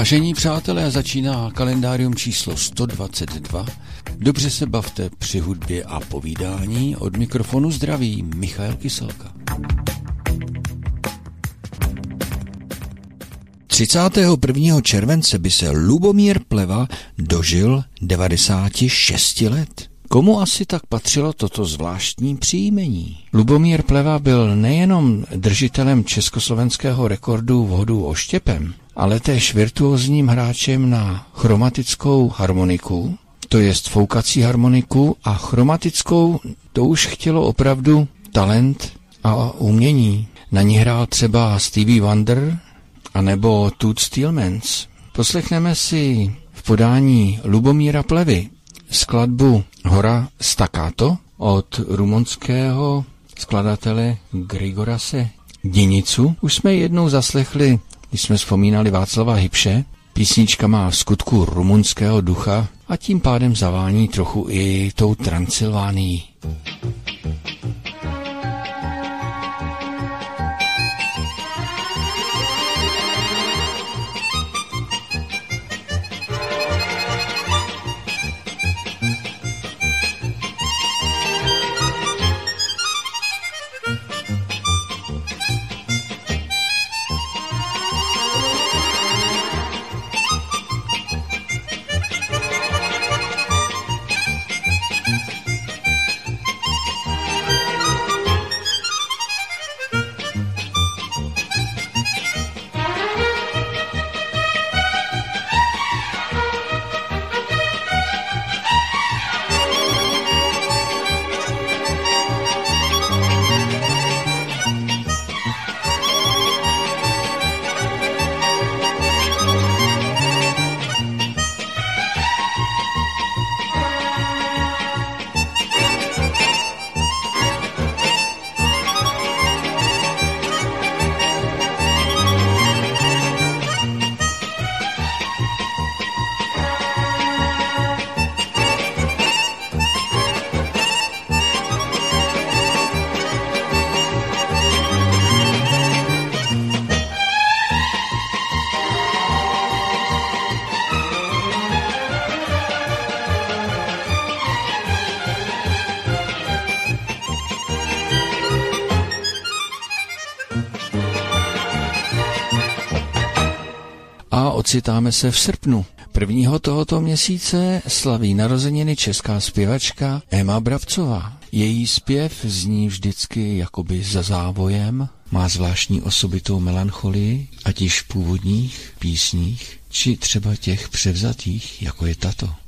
Vážení přátelé, začíná kalendárium číslo 122. Dobře se bavte při hudbě a povídání. Od mikrofonu zdraví Michal Kyselka. 31. července by se Lubomír Pleva dožil 96 let. Komu asi tak patřilo toto zvláštní příjmení? Lubomír Pleva byl nejenom držitelem československého rekordu v hodu oštěpem, ale též virtuózním hráčem na chromatickou harmoniku, to jest foukací harmoniku a chromatickou, to už chtělo opravdu talent a umění. Na ní hrál třeba Stevie Wonder anebo Toots Steelmans. Poslechneme si v podání Lubomíra Plevy skladbu Hora Staccato od rumunského skladatele Grigorase Dinicu. Už jsme jednou zaslechli, když jsme vzpomínali Václava Hybše. Písnička má v skutku rumunského ducha a tím pádem zavání trochu i tou Transylvánií. Ocitáme se v srpnu. Prvního tohoto měsíce slaví narozeniny česká zpěvačka Emma Bravcová. Její zpěv zní vždycky jakoby za závojem, má zvláštní osobitou melancholii, ať již v původních písních, či třeba těch převzatých, jako je tato.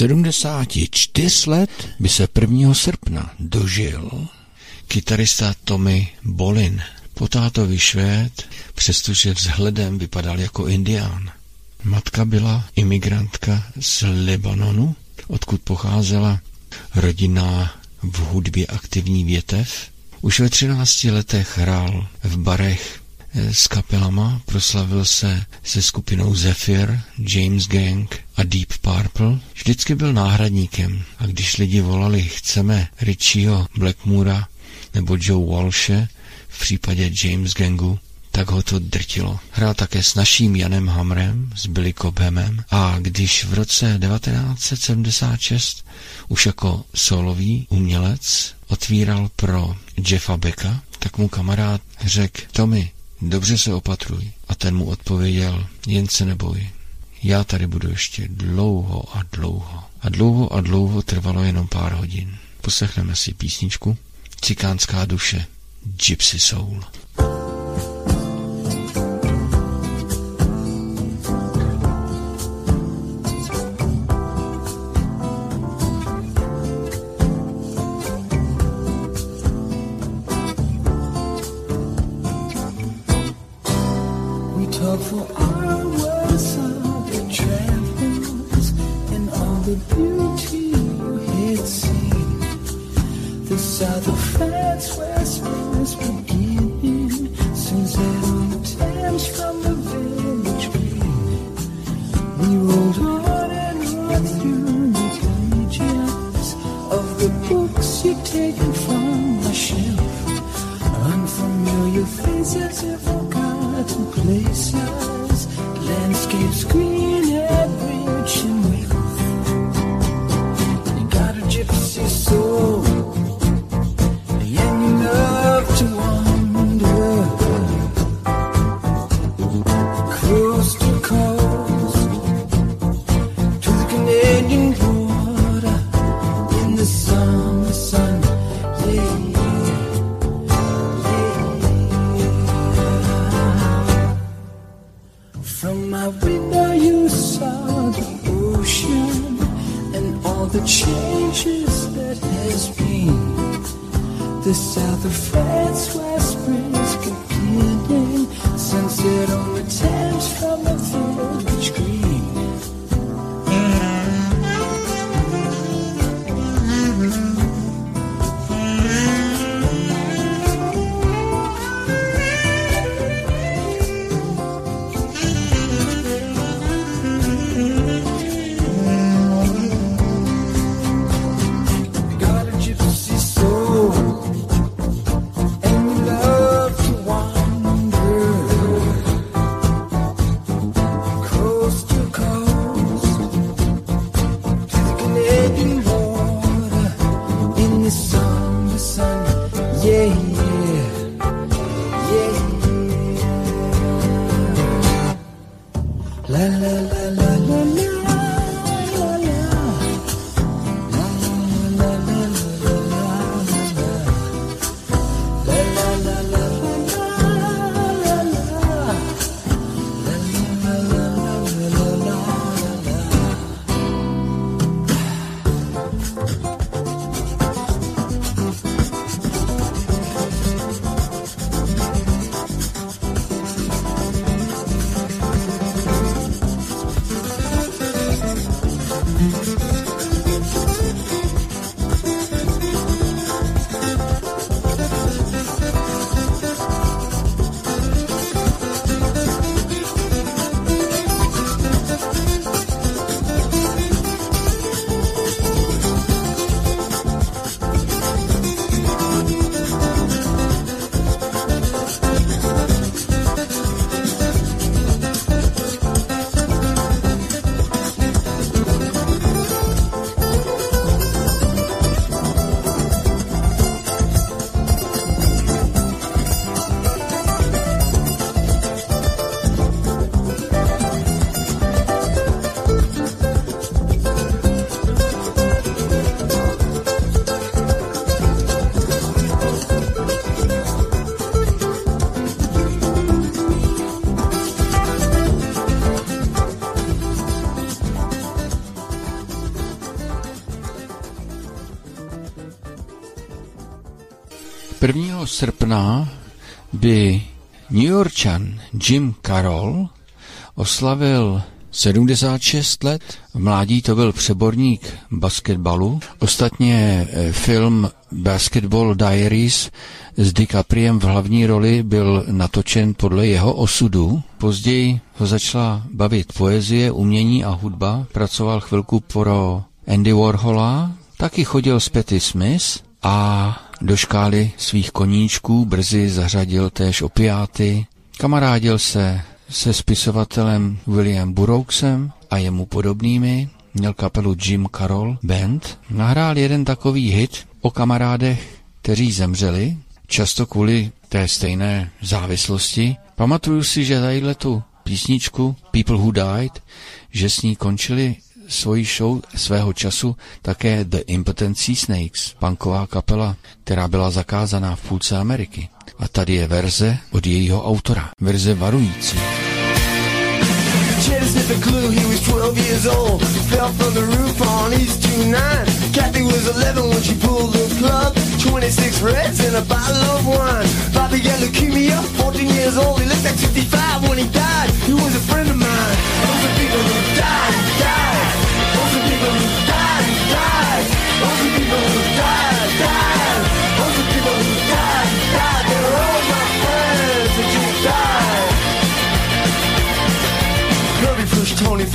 74 let by se 1. srpna dožil kytarista Tommy Bolin. Potátový švéd, přestože vzhledem vypadal jako indián. Matka byla imigrantka z Libanonu, odkud pocházela rodinná v hudbě aktivní větev. Už ve 13 letech hrál v barech s kapelama, proslavil se se skupinou Zephyr, James Gang a Deep Purple. Vždycky byl náhradníkem a když lidi volali chceme Richieho Blackmoora nebo Joe Walshe, v případě James Gangu, tak ho to drtilo. Hrál také s naším Janem Hamrem, s Billy Cobhamem a když v roce 1976 už jako solový umělec otvíral pro Jeffa Becka, tak mu kamarád řekl, Tommy, dobře se opatruj. A ten mu odpověděl, jen se neboj, já tady budu ještě dlouho a dlouho. A dlouho a dlouho trvalo jenom pár hodin. Poslechneme si písničku Cikánská duše, Gypsy Soul. 1. srpna by New Yorkčan Jim Carroll oslavil 76 let. V mládí to byl přeborník basketbalu. Ostatně eh, film Basketball Diaries s DiCapriem v hlavní roli byl natočen podle jeho osudu. Později ho začala bavit poezie, umění a hudba. Pracoval chvilku pro Andy Warhola, taky chodil s Patty Smith a do škály svých koníčků brzy zařadil též opiáty. Kamarádil se se spisovatelem William Burroughsem a jemu podobnými. Měl kapelu Jim Carroll Band. Nahrál jeden takový hit o kamarádech, kteří zemřeli, často kvůli té stejné závislosti. Pamatuju si, že tadyhle tu písničku People Who Died, že s ní končili svoji show svého času také The Impotency Snakes, punková kapela, která byla zakázaná v půlce Ameriky. A tady je verze od jejího autora, verze varující. Chad glue, he was 12 years old. Fell from the roof on East 29. Kathy was 11 when she pulled the plug. 26 reds and a bottle of wine. Bobby got leukemia, 14 years old. He looked like 55 when he died. He was a friend of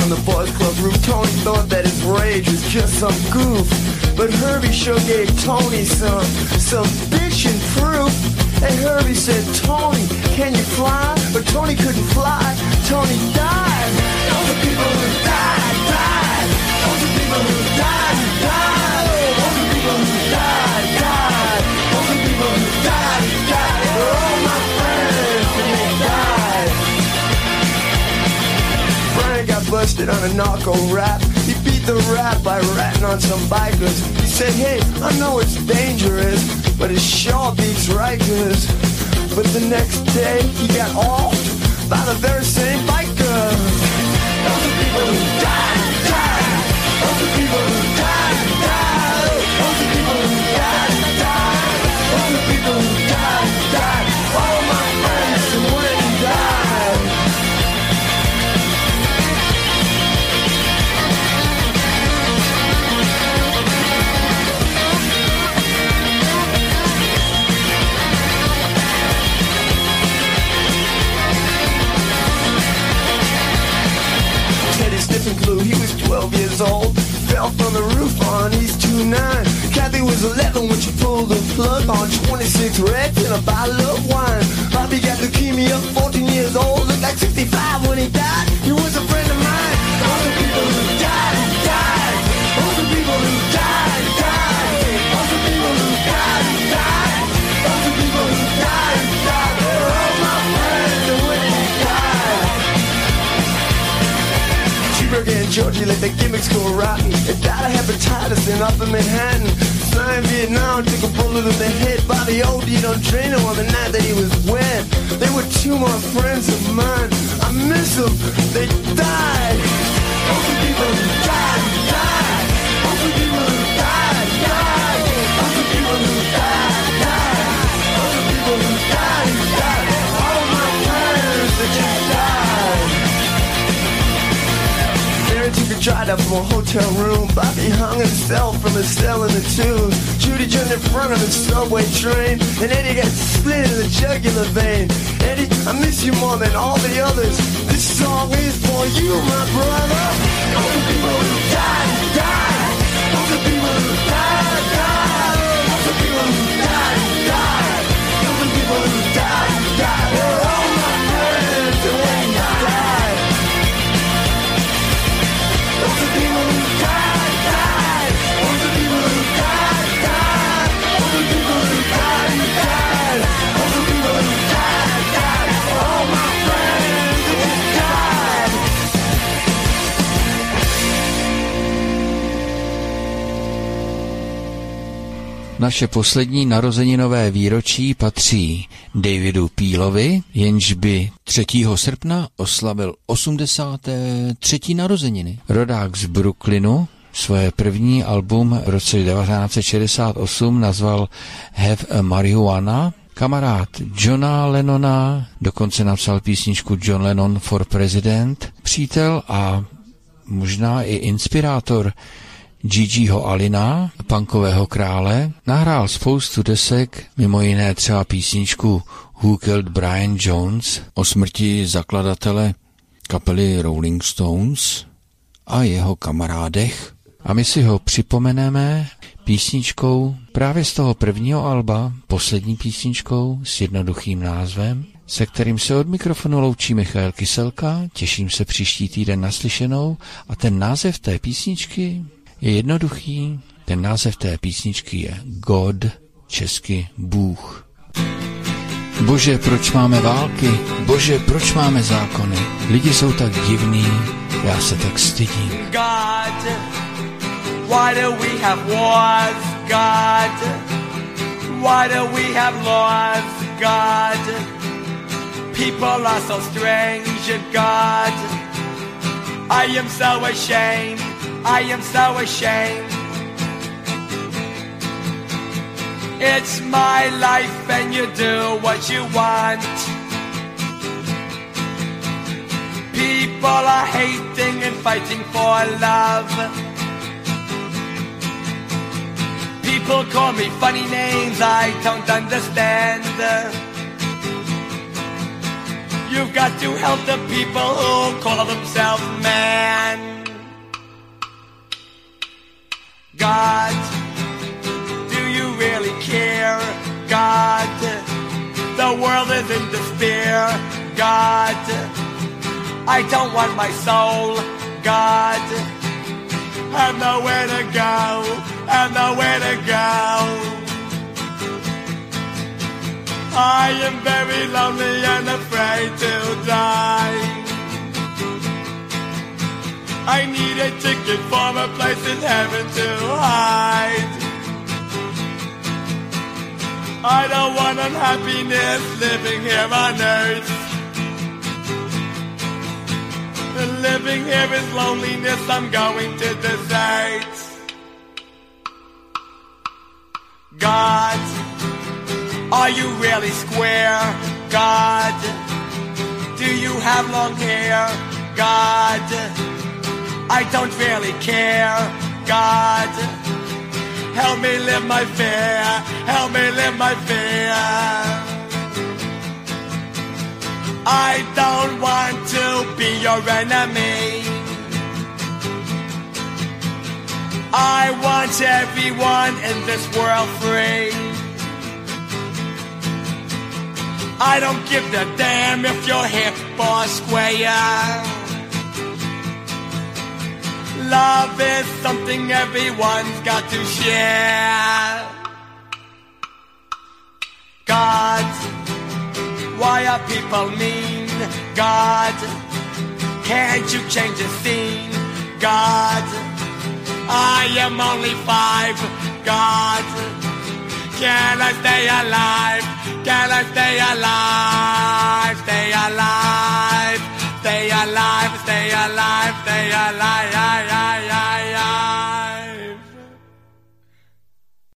from the boys club roof. Tony thought that his rage was just some goof. But Herbie sure gave Tony some, bitchin' proof. And Herbie said, Tony, can you fly? But Tony couldn't fly. Tony died. Those are people who died, died. Those are people who died. busted on a narco rap. He beat the rap by ratting on some bikers. He said, hey, I know it's dangerous, but it sure beats Rikers. But the next day, he got off by the very same bikers. Those are people who die. Those are people who a bottle of wine. Bobby got leukemia, 14 years old, looked like 65 when he died. He was a friend of mine. All the people who died, who died. All the people who died, died. All the people who died, died. All the people who died, died. They're all my friends and when he died. Cheeseburger and Georgie let the gimmicks go rotten. It died of hepatitis in Upper Manhattan. Flying Vietnam took a bullet in the head. Bobby OD'd on Drano on the night that he was wed. They were two more friends of mine. I miss them. They died. The people died, died. The people died, died. A up from a hotel room. Bobby hung himself from a cell in the tube. Judy jumped in front of a subway train. And Eddie got split in the jugular vein. Eddie, I miss you more than all the others. This song is for you, my brother. All the people who died, died. All the people who died, died. All the people who died, died. All the people who died, died. Naše poslední narozeninové výročí patří Davidu Pílovi, jenž by 3. srpna oslavil 83. narozeniny. Rodák z Brooklynu svoje první album v roce 1968 nazval Have a Marijuana. Kamarád Johna Lennona dokonce napsal písničku John Lennon for President. Přítel a možná i inspirátor Gigiho Alina, punkového krále, nahrál spoustu desek, mimo jiné třeba písničku Who Killed Brian Jones o smrti zakladatele kapely Rolling Stones a jeho kamarádech. A my si ho připomeneme písničkou právě z toho prvního alba, poslední písničkou s jednoduchým názvem, se kterým se od mikrofonu loučí Michal Kyselka, těším se příští týden naslyšenou a ten název té písničky je jednoduchý, ten název té písničky je God, česky Bůh. Bože, proč máme války? Bože, proč máme zákony? Lidi jsou tak divní, já se tak stydím. God, why do we have wars, God? Why do we have laws, God? People are so strange, God. I am so ashamed, I am so ashamed. It's my life and you do what you want. People are hating and fighting for love. People call me funny names I don't understand. You've got to help the people who call themselves man. God, do you really care? God, the world is in despair. God, I don't want my soul. God, have nowhere to go. I have nowhere to go. I am very lonely and afraid to die. I need a ticket for a place in heaven to hide. I don't want unhappiness living here on earth. Living here is loneliness I'm going to desert. God, are you really square? God, do you have long hair? God, I don't really care. God, help me live my fear. Help me live my fear. I don't want to be your enemy. I want everyone in this world free. I don't give a damn if you're hip or square. Love is something everyone's got to share. God, why are people mean? God, can't you change the scene? God, I am only five. God, can I stay alive? Can I stay alive? Stay alive, stay alive, stay alive, stay alive. Stay alive.